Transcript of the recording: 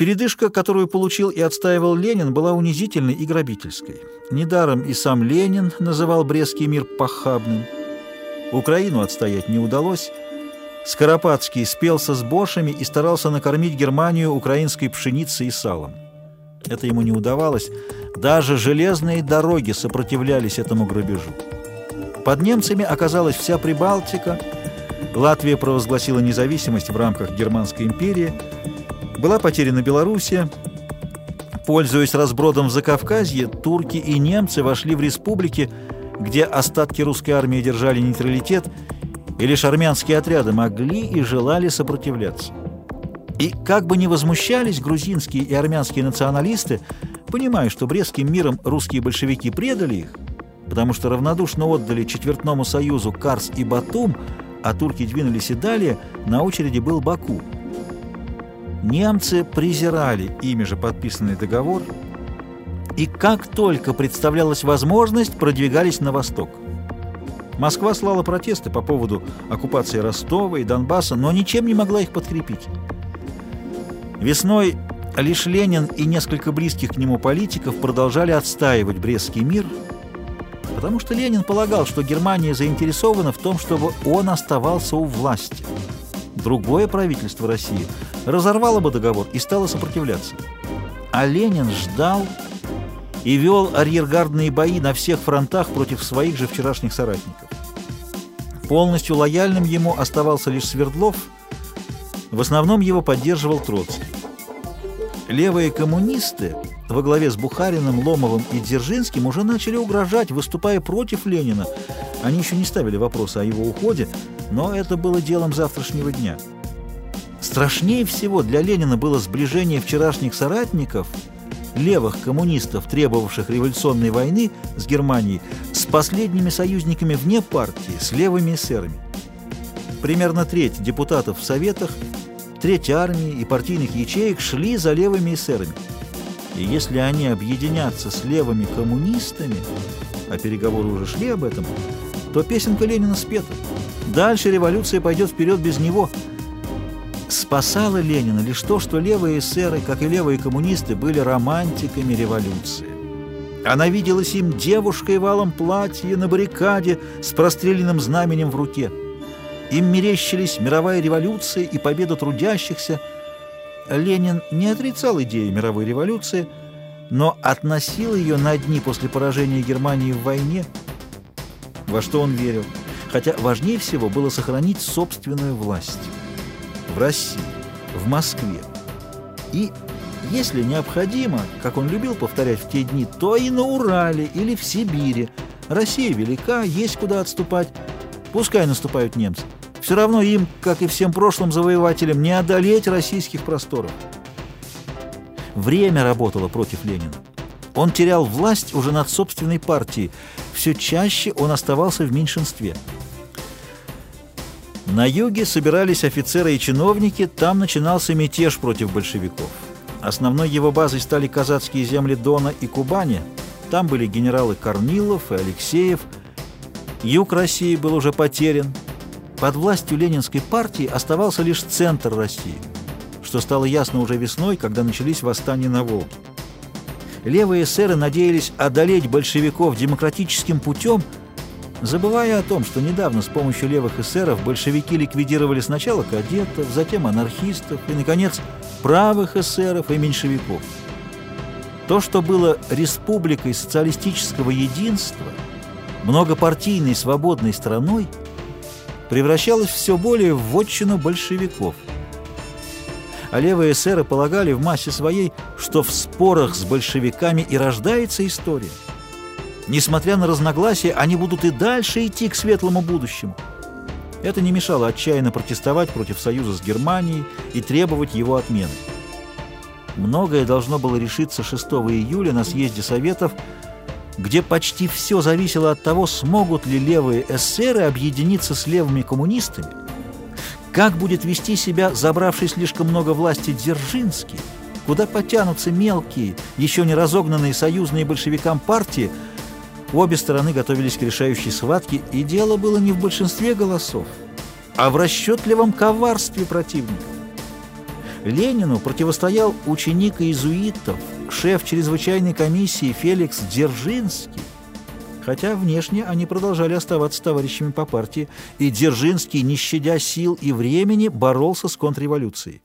Передышка, которую получил и отстаивал Ленин, была унизительной и грабительской. Недаром и сам Ленин называл Брестский мир похабным. Украину отстоять не удалось. Скоропадский спелся с бошами и старался накормить Германию украинской пшеницей и салом. Это ему не удавалось. Даже железные дороги сопротивлялись этому грабежу. Под немцами оказалась вся Прибалтика. Латвия провозгласила независимость в рамках Германской империи. Была потеряна Белоруссия. Пользуясь разбродом в Закавказье, турки и немцы вошли в республики, где остатки русской армии держали нейтралитет, и лишь армянские отряды могли и желали сопротивляться. И как бы ни возмущались грузинские и армянские националисты, понимая, что Брестским миром русские большевики предали их, потому что равнодушно отдали Четвертному союзу Карс и Батум, а турки двинулись и далее, на очереди был Баку. Немцы презирали ими же подписанный договор, и как только представлялась возможность, продвигались на восток. Москва слала протесты по поводу оккупации Ростова и Донбасса, но ничем не могла их подкрепить. Весной лишь Ленин и несколько близких к нему политиков продолжали отстаивать Брестский мир, потому что Ленин полагал, что Германия заинтересована в том, чтобы он оставался у власти. Другое правительство России разорвало бы договор и стало сопротивляться. А Ленин ждал и вел арьергардные бои на всех фронтах против своих же вчерашних соратников. Полностью лояльным ему оставался лишь Свердлов – в основном его поддерживал Троцкий. Левые коммунисты во главе с Бухариным, Ломовым и Дзержинским уже начали угрожать, выступая против Ленина. Они еще не ставили вопроса о его уходе, но это было делом завтрашнего дня. Страшнее всего для Ленина было сближение вчерашних соратников, левых коммунистов, требовавших революционной войны с Германией, с последними союзниками вне партии, с левыми эсерами. Примерно треть депутатов в Советах – Треть армии и партийных ячеек шли за левыми эсерами. И если они объединятся с левыми коммунистами, а переговоры уже шли об этом, то песенка Ленина спета. Дальше революция пойдет вперед без него. Спасало Ленина лишь то, что левые эсеры, как и левые коммунисты, были романтиками революции. Она виделась им девушкой в алом платье на баррикаде с простреленным знаменем в руке. Им мерещились мировая революция и победа трудящихся. Ленин не отрицал идеи мировой революции, но относил ее на дни после поражения Германии в войне, во что он верил. Хотя важнее всего было сохранить собственную власть в России, в Москве. И, если необходимо, как он любил повторять в те дни, то и на Урале или в Сибири. Россия велика, есть куда отступать. Пускай наступают немцы. Все равно им, как и всем прошлым завоевателям, не одолеть российских просторов. Время работало против Ленина. Он терял власть уже над собственной партией. Все чаще он оставался в меньшинстве. На юге собирались офицеры и чиновники, там начинался мятеж против большевиков. Основной его базой стали казацкие земли Дона и Кубани. Там были генералы Корнилов и Алексеев. Юг России был уже потерян, под властью Ленинской партии оставался лишь центр России, что стало ясно уже весной, когда начались восстания на Волге. Левые эсеры надеялись одолеть большевиков демократическим путем, забывая о том, что недавно с помощью левых эсеров большевики ликвидировали сначала кадетов, затем анархистов и, наконец, правых эсеров и меньшевиков. То, что было республикой социалистического единства, многопартийной свободной страной – превращалась все более в вотчину большевиков. А левые эсеры полагали в массе своей, что в спорах с большевиками и рождается история. Несмотря на разногласия, они будут и дальше идти к светлому будущему. Это не мешало отчаянно протестовать против союза с Германией и требовать его отмены. Многое должно было решиться 6 июля на съезде Советов где почти все зависело от того, смогут ли левые эсеры объединиться с левыми коммунистами, как будет вести себя забравший слишком много власти Дзержинский, куда потянутся мелкие, еще не разогнанные союзные большевикам партии, обе стороны готовились к решающей схватке, и дело было не в большинстве голосов, а в расчетливом коварстве противников. Ленину противостоял ученик иезуитов, шеф чрезвычайной комиссии Феликс Дзержинский, хотя внешне они продолжали оставаться товарищами по партии, и Дзержинский, не щадя сил и времени, боролся с контрреволюцией.